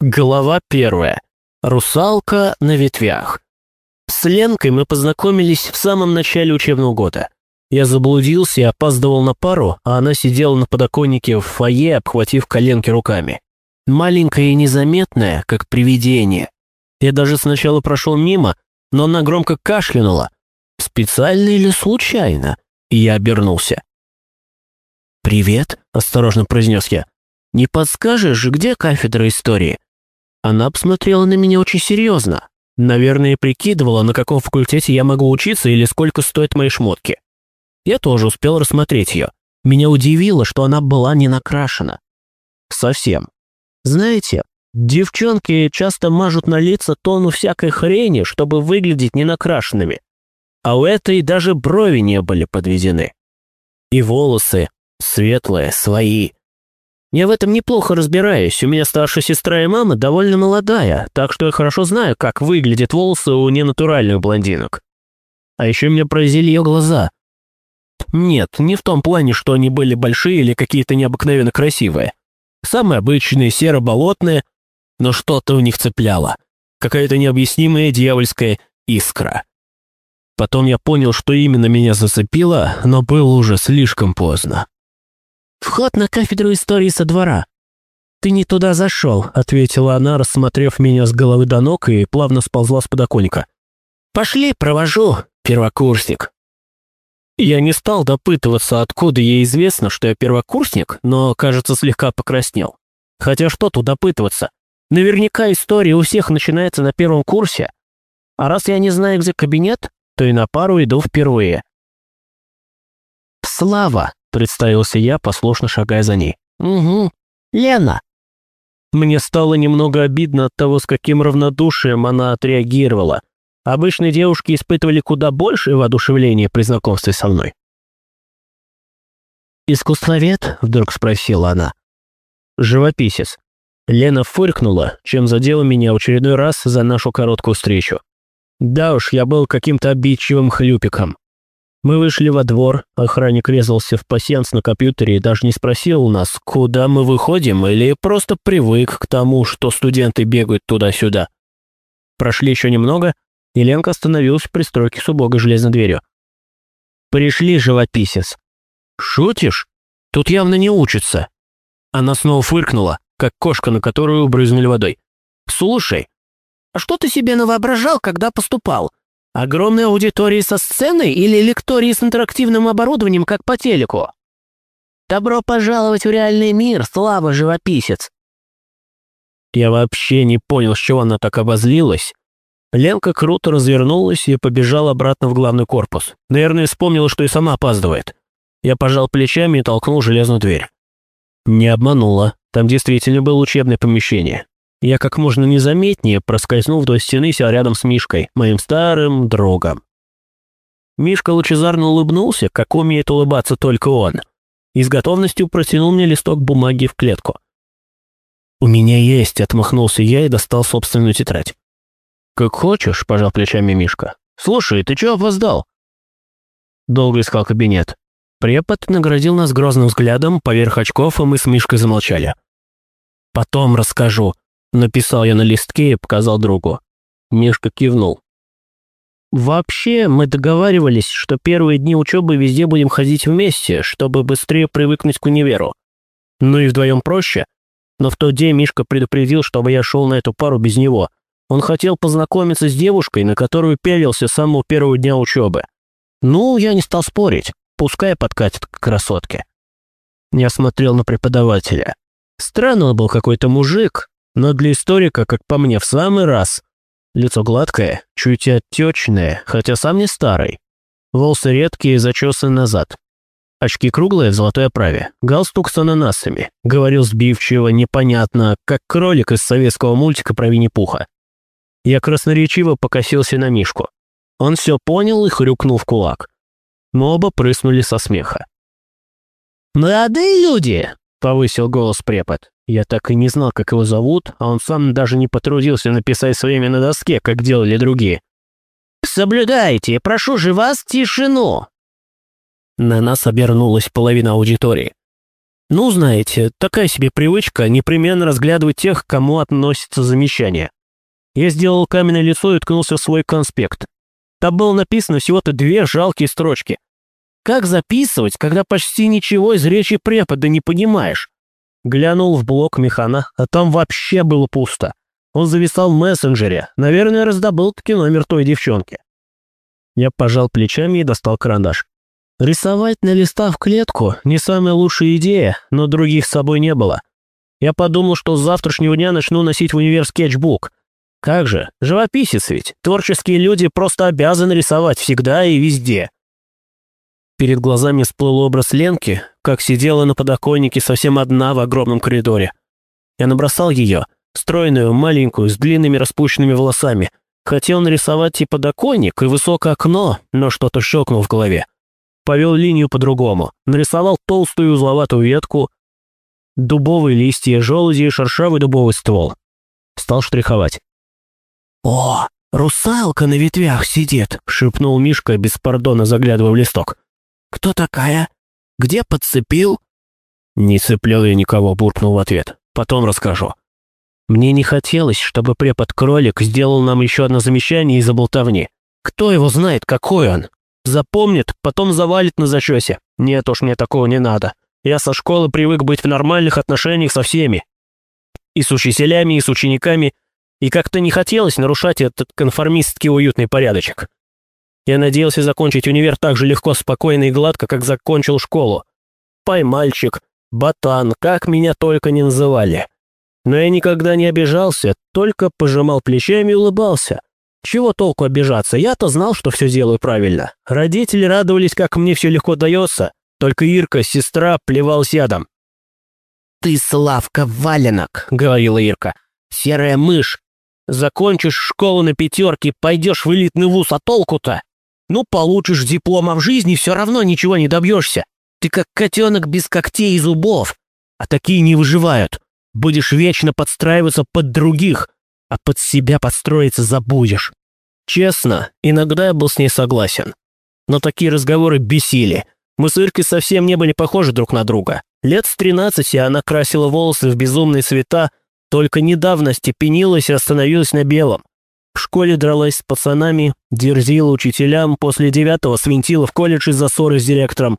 Глава первая. Русалка на ветвях. С Ленкой мы познакомились в самом начале учебного года. Я заблудился и опаздывал на пару, а она сидела на подоконнике в фойе, обхватив коленки руками. Маленькая и незаметная, как привидение. Я даже сначала прошел мимо, но она громко кашлянула. Специально или случайно? И я обернулся. «Привет», – осторожно произнес я. «Не подскажешь, где кафедра истории?» Она посмотрела на меня очень серьезно. Наверное, прикидывала, на каком факультете я могу учиться или сколько стоят мои шмотки. Я тоже успел рассмотреть ее. Меня удивило, что она была не накрашена. Совсем. Знаете, девчонки часто мажут на лица тону всякой хрени, чтобы выглядеть ненакрашенными. А у этой даже брови не были подведены. И волосы светлые, свои. Я в этом неплохо разбираюсь. У меня старшая сестра и мама довольно молодая, так что я хорошо знаю, как выглядят волосы у ненатуральных блондинок. А еще меня поразили ее глаза. Нет, не в том плане, что они были большие или какие-то необыкновенно красивые. Самые обычные, серо-болотные, но что-то у них цепляло. Какая-то необъяснимая дьявольская искра. Потом я понял, что именно меня зацепило, но было уже слишком поздно. «Вход на кафедру истории со двора». «Ты не туда зашел», — ответила она, рассмотрев меня с головы до ног и плавно сползла с подоконника. «Пошли, провожу, первокурсник». Я не стал допытываться, откуда ей известно, что я первокурсник, но, кажется, слегка покраснел. Хотя что тут допытываться? Наверняка история у всех начинается на первом курсе. А раз я не знаю, где кабинет, то и на пару иду впервые. «Слава!» — представился я, послушно шагая за ней. «Угу. Лена!» Мне стало немного обидно от того, с каким равнодушием она отреагировала. Обычные девушки испытывали куда большее воодушевление при знакомстве со мной. «Искусствовед?» — вдруг спросила она. «Живописец». Лена фыркнула, чем задела меня в очередной раз за нашу короткую встречу. Да уж, я был каким-то обидчивым хлюпиком. Мы вышли во двор, охранник резался в пасьянс на компьютере и даже не спросил у нас, куда мы выходим, или просто привык к тому, что студенты бегают туда-сюда. Прошли еще немного, и Ленка остановилась в пристройке с убогой железной дверью. «Пришли, живописец». «Шутишь? Тут явно не учатся». Она снова фыркнула, как кошка, на которую брызнули водой. «Слушай, а что ты себе навоображал, когда поступал? Огромные аудитории со сценой или лектории с интерактивным оборудованием, как по телеку? Добро пожаловать в реальный мир, слава живописец!» Я вообще не понял, с чего она так обозлилась. Ленка круто развернулась и побежала обратно в главный корпус. Наверное, вспомнила, что и сама опаздывает. Я пожал плечами и толкнул железную дверь. Не обманула. Там действительно было учебное помещение. Я как можно незаметнее проскользнул вдоль стены, сел рядом с Мишкой, моим старым другом. Мишка лучезарно улыбнулся, как умеет улыбаться только он, и с готовностью протянул мне листок бумаги в клетку. «У меня есть», — отмахнулся я и достал собственную тетрадь. «Как хочешь», — пожал плечами Мишка. «Слушай, ты чего опоздал?» Долго искал кабинет. Препод наградил нас грозным взглядом поверх очков, и мы с Мишкой замолчали. «Потом расскажу», Написал я на листке и показал другу. Мишка кивнул. «Вообще, мы договаривались, что первые дни учебы везде будем ходить вместе, чтобы быстрее привыкнуть к универу. Ну и вдвоем проще. Но в тот день Мишка предупредил, чтобы я шел на эту пару без него. Он хотел познакомиться с девушкой, на которую пялился с самого первого дня учебы. Ну, я не стал спорить. Пускай подкатит к красотке. Я смотрел на преподавателя. Странный был какой-то мужик, но для историка, как по мне, в самый раз. Лицо гладкое, чуть отечное, хотя сам не старый. Волосы редкие, зачесаны назад. Очки круглые в золотой оправе. Галстук с ананасами. Говорил сбивчиво, непонятно, как кролик из советского мультика про Винни-Пуха. Я красноречиво покосился на Мишку. Он все понял и хрюкнул в кулак. Мы оба прыснули со смеха. «Молодые люди!» — повысил голос препод. Я так и не знал, как его зовут, а он сам даже не потрудился написать свое имя на доске, как делали другие. «Соблюдайте, прошу же вас, тишину!» На нас обернулась половина аудитории. Ну, знаете, такая себе привычка непременно разглядывать тех, к кому относятся замечания. Я сделал каменное лицо и ткнулся в свой конспект. Там было написано всего-то две жалкие строчки. Как записывать, когда почти ничего из речи препода не понимаешь? Глянул в блок механа, а там вообще было пусто. Он зависал в мессенджере. Наверное, раздобыл таки номер той девчонки. Я пожал плечами и достал карандаш. Рисовать на листах в клетку – не самая лучшая идея, но других с собой не было. Я подумал, что с завтрашнего дня начну носить в универ скетчбук. Как же, живописец ведь. Творческие люди просто обязаны рисовать всегда и везде. Перед глазами всплыл образ Ленки, как сидела на подоконнике совсем одна в огромном коридоре. Я набросал ее, стройную, маленькую, с длинными распущенными волосами. Хотел нарисовать и подоконник, и высокое окно, но что-то щелкнул в голове повел линию по-другому, нарисовал толстую узловатую ветку, дубовые листья, желуди и шершавый дубовый ствол. Стал штриховать. «О, русалка на ветвях сидит», — шепнул Мишка, без пардона заглядывая в листок. «Кто такая? Где подцепил?» «Не цеплял я никого», — буркнул в ответ. «Потом расскажу». Мне не хотелось, чтобы препод-кролик сделал нам еще одно замечание из-за болтовни. Кто его знает, какой он? Запомнит, потом завалит на зачесе. Нет уж, мне такого не надо. Я со школы привык быть в нормальных отношениях со всеми. И с учителями, и с учениками. И как-то не хотелось нарушать этот конформистский уютный порядочек. Я надеялся закончить универ так же легко, спокойно и гладко, как закончил школу. Поймальчик, ботан, как меня только не называли. Но я никогда не обижался, только пожимал плечами и улыбался. Чего толку обижаться? Я-то знал, что все делаю правильно. Родители радовались, как мне все легко дается. Только Ирка, сестра, плевалась ядом. «Ты, Славка, валенок», — говорила Ирка. «Серая мышь. Закончишь школу на пятерке, пойдешь в элитный вуз, а толку-то? Ну, получишь диплом, в жизни все равно ничего не добьешься. Ты как котенок без когтей и зубов. А такие не выживают. Будешь вечно подстраиваться под других, а под себя подстроиться забудешь. Честно, иногда я был с ней согласен. Но такие разговоры бесили. Мы с Иркой совсем не были похожи друг на друга. Лет с тринадцати она красила волосы в безумные цвета, только недавно степенилась и остановилась на белом. В школе дралась с пацанами, дерзила учителям, после девятого свинтила в колледж из-за ссоры с директором.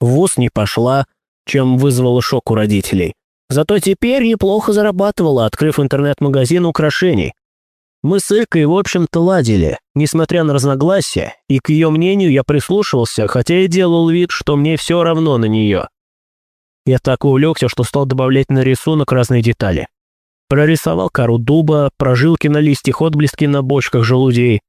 В вуз не пошла, чем вызвала шок у родителей. Зато теперь неплохо зарабатывала, открыв интернет-магазин украшений. Мы с Илькой, в общем-то, ладили, несмотря на разногласия, и к ее мнению я прислушивался, хотя и делал вид, что мне все равно на нее. Я так увлекся, что стал добавлять на рисунок разные детали. Прорисовал кору дуба, прожилки на листьях, отблески на бочках желудей.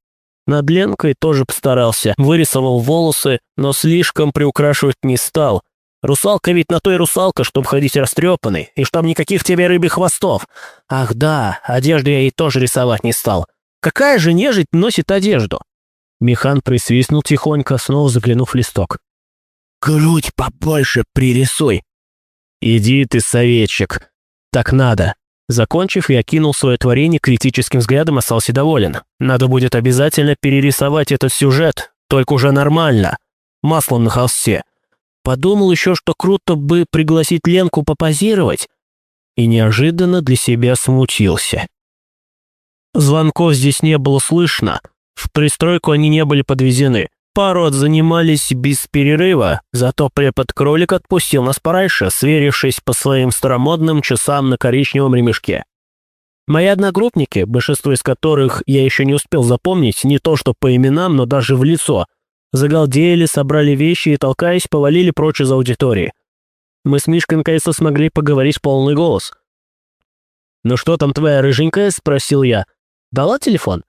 Над Ленкой тоже постарался, вырисовал волосы, но слишком приукрашивать не стал, Русалка ведь на то и русалка, чтобы ходить растрепанной, и чтоб никаких тебе рыбьих хвостов. Ах да, одежду я ей тоже рисовать не стал. Какая же нежить носит одежду?» Механ присвистнул тихонько, снова заглянув в листок. «Грудь побольше пририсуй!» «Иди ты, советчик. Так надо». Закончив, я кинул свое творение критическим взглядом, остался доволен. Надо будет обязательно перерисовать этот сюжет, только уже нормально. Маслом на холсте. Подумал еще, что круто бы пригласить Ленку попозировать, и неожиданно для себя смутился. Звонков здесь не было слышно, в пристройку они не были подвезены. Пару занимались без перерыва, зато препод-кролик отпустил нас пораньше, сверившись по своим старомодным часам на коричневом ремешке. Мои одногруппники, большинство из которых я еще не успел запомнить, не то что по именам, но даже в лицо – Загалдели, собрали вещи и, толкаясь, повалили прочь из аудитории. Мы с Мишкой наконец-то смогли поговорить полный голос. «Ну что там твоя рыженькая?» – спросил я. «Дала телефон?»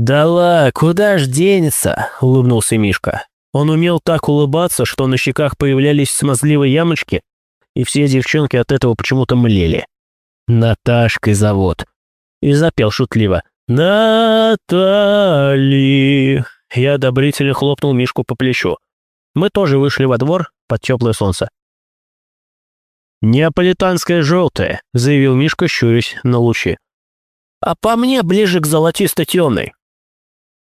«Дала, куда ж денется?» – улыбнулся Мишка. Он умел так улыбаться, что на щеках появлялись смазливые ямочки, и все девчонки от этого почему-то млели. «Наташкой зовут». И запел шутливо. «Натали». Я одобрительно хлопнул Мишку по плечу. Мы тоже вышли во двор под теплое солнце. «Неаполитанское желтое», — заявил Мишка, щурясь на лучи. «А по мне ближе к золотисто-темной».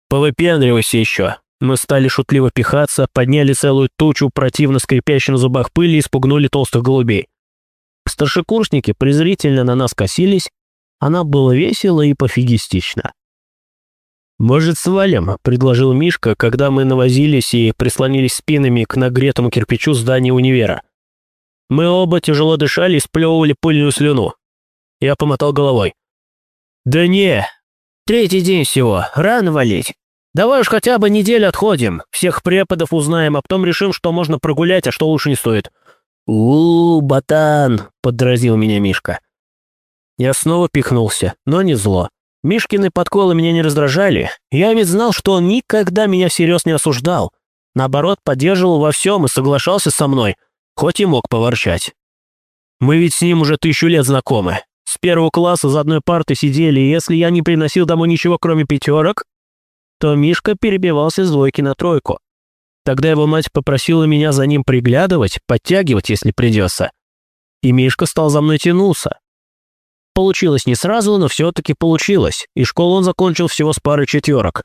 «Повыпендривайся еще». Мы стали шутливо пихаться, подняли целую тучу противно скрипящей на зубах пыли и спугнули толстых голубей. Старшекурсники презрительно на нас косились, она была весела и пофигистична. «Может, свалим?» – предложил Мишка, когда мы навозились и прислонились спинами к нагретому кирпичу здания универа. Мы оба тяжело дышали и сплевывали пыльную слюну. Я помотал головой. «Да не, третий день всего, рано валить. Давай уж хотя бы неделю отходим, всех преподов узнаем, а потом решим, что можно прогулять, а что лучше не стоит». «У-у, ботан!» – подразнил меня Мишка. Я снова пихнулся, но не зло. Мишкины подколы меня не раздражали. Я ведь знал, что он никогда меня всерьез не осуждал. Наоборот, поддерживал во всем и соглашался со мной, хоть и мог поворчать. Мы ведь с ним уже тысячу лет знакомы. С первого класса за одной партой сидели, и если я не приносил домой ничего, кроме пятерок, то Мишка перебивался с двойки на тройку. Тогда его мать попросила меня за ним приглядывать, подтягивать, если придется. И Мишка стал за мной тянуться. Получилось не сразу, но все-таки получилось, и школу он закончил всего с парой четверок.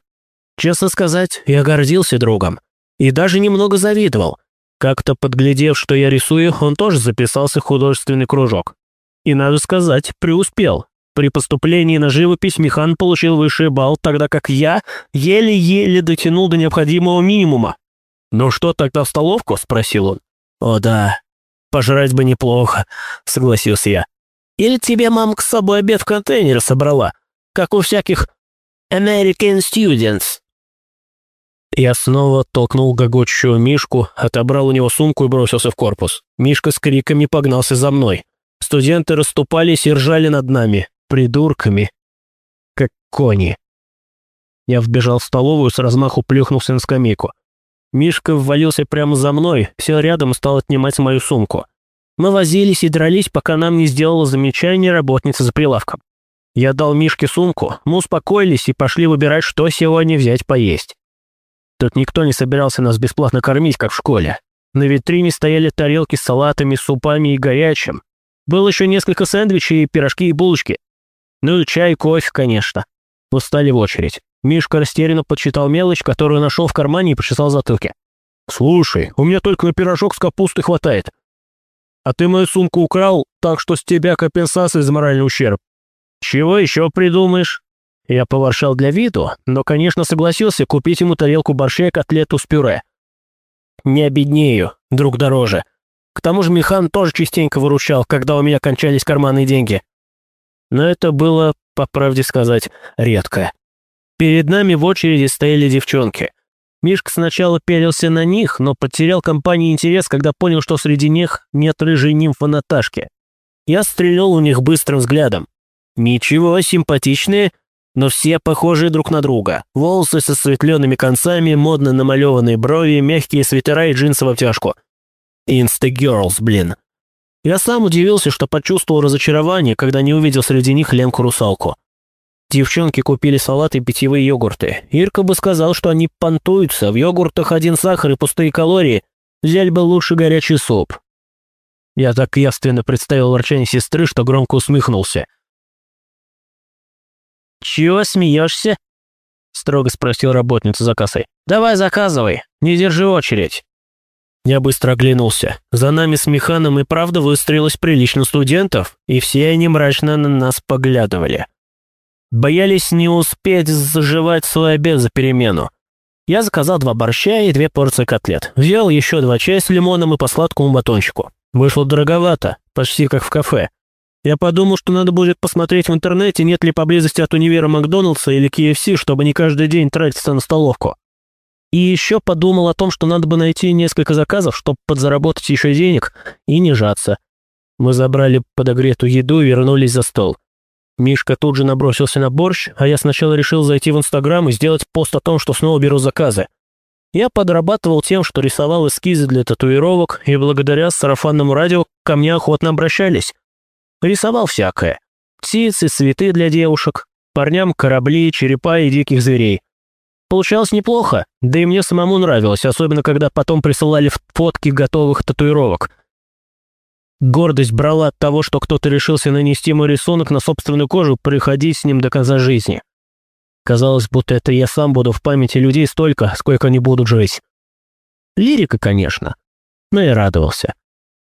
Честно сказать, я гордился другом. И даже немного завидовал. Как-то подглядев, что я рисую, он тоже записался в художественный кружок. И, надо сказать, преуспел. При поступлении на живопись Михан получил высший балл, тогда как я еле-еле дотянул до необходимого минимума. «Ну что, тогда в столовку?» – спросил он. «О да, пожрать бы неплохо», – согласился я. «Или тебе мамка с собой обед в контейнере собрала, как у всяких American students?» Я снова толкнул гогочущего Мишку, отобрал у него сумку и бросился в корпус. Мишка с криками погнался за мной. Студенты расступались и ржали над нами, придурками, как кони. Я вбежал в столовую, с размаху плюхнулся на скамейку. Мишка ввалился прямо за мной, сел рядом и стал отнимать мою сумку. Мы возились и дрались, пока нам не сделала замечание работница за прилавком. Я дал Мишке сумку, мы успокоились и пошли выбирать, что сегодня взять поесть. Тут никто не собирался нас бесплатно кормить, как в школе. На витрине стояли тарелки с салатами, супами и горячим. Было еще несколько сэндвичей, пирожки и булочки. Ну и чай, кофе, конечно. Мы встали в очередь. Мишка растерянно подсчитал мелочь, которую нашел в кармане и почесал затылки. «Слушай, у меня только на пирожок с капустой хватает. А ты мою сумку украл, так что с тебя компенсация за моральный ущерб. Чего еще придумаешь?» Я поворчал для виду, но, конечно, согласился купить ему тарелку борща и котлету с пюре. «Не обеднею, друг дороже. К тому же Михан тоже частенько выручал, когда у меня кончались карманные деньги. Но это было, по правде сказать, редко. Перед нами в очереди стояли девчонки. Мишка сначала пялился на них, но потерял компании интерес, когда понял, что среди них нет рыжей нимфы Наташки. Я стрельнул в них быстрым взглядом. Ничего, симпатичные, но все похожие друг на друга. Волосы с осветленными концами, модно намалеванные брови, мягкие свитера и джинсы в обтяжку. Insta-girls, блин. Я сам удивился, что почувствовал разочарование, когда не увидел среди них Ленку-русалку. Девчонки купили салат и питьевые йогурты. Ирка бы сказала, что они понтуются, в йогуртах один сахар и пустые калории. Взяли бы лучше горячий суп. Я так явственно представил ворчание сестры, что громко усмехнулся. «Чего смеешься?» — строго спросил работница за кассой. «Давай заказывай, не держи очередь». Я быстро оглянулся. За нами с Механом и правда выстроилось прилично студентов, и все они мрачно на нас поглядывали. Боялись не успеть заживать свой обед за перемену. Я заказал два борща и две порции котлет. Взял еще два чая с лимоном и по сладкому батончику. Вышло дороговато, почти как в кафе. Я подумал, что надо будет посмотреть в интернете, нет ли поблизости от универа Макдоналдса или KFC, чтобы не каждый день тратиться на столовку. И еще подумал о том, что надо бы найти несколько заказов, чтобы подзаработать еще денег и не жаться. Мы забрали подогретую еду и вернулись за стол. Мишка тут же набросился на борщ, а я сначала решил зайти в Инстаграм и сделать пост о том, что снова беру заказы. Я подрабатывал тем, что рисовал эскизы для татуировок, и благодаря сарафанному радио ко мне охотно обращались. Рисовал всякое. Птицы, цветы для девушек, парням корабли, черепа и диких зверей. Получалось неплохо, да и мне самому нравилось, особенно когда потом присылали фотки готовых татуировок – Гордость брала от того, что кто-то решился нанести мой рисунок на собственную кожу, приходить с ним до конца жизни. Казалось, будто это я сам буду в памяти людей столько, сколько они будут жить. Лирика, конечно, но я радовался.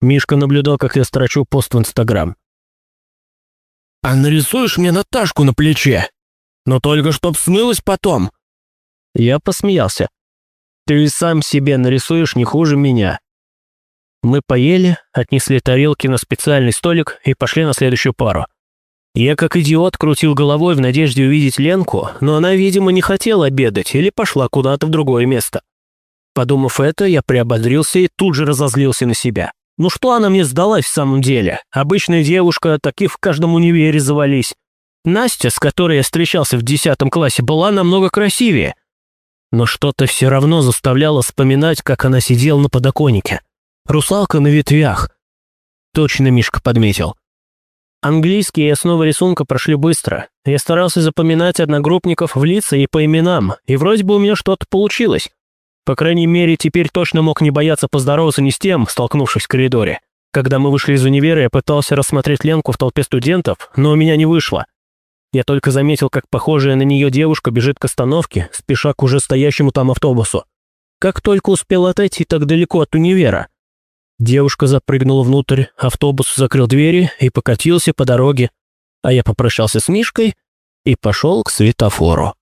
Мишка наблюдал, как я строчу пост в Инстаграм. «А нарисуешь мне Наташку на плече? Но только чтоб смылась потом!» Я посмеялся. «Ты сам себе нарисуешь не хуже меня». Мы поели, отнесли тарелки на специальный столик и пошли на следующую пару. Я как идиот крутил головой в надежде увидеть Ленку, но она, видимо, не хотела обедать или пошла куда-то в другое место. Подумав это, я приободрился и тут же разозлился на себя. Ну что она мне сдалась в самом деле? Обычная девушка, таких в каждом универе завались. Настя, с которой я встречался в десятом классе, была намного красивее. Но что-то все равно заставляло вспоминать, как она сидела на подоконнике. Русалка на ветвях. Точно Мишка подметил. Английский и основа рисунка прошли быстро. Я старался запоминать одногруппников в лица и по именам, и вроде бы у меня что-то получилось. По крайней мере, теперь точно мог не бояться поздороваться ни с тем, столкнувшись в коридоре. Когда мы вышли из универа, я пытался рассмотреть Ленку в толпе студентов, но у меня не вышло. Я только заметил, как похожая на нее девушка бежит к остановке, спеша к уже стоящему там автобусу. Как только успел отойти так далеко от универа. Девушка запрыгнула внутрь, автобус закрыл двери и покатился по дороге, а я попрощался с Мишкой и пошел к светофору.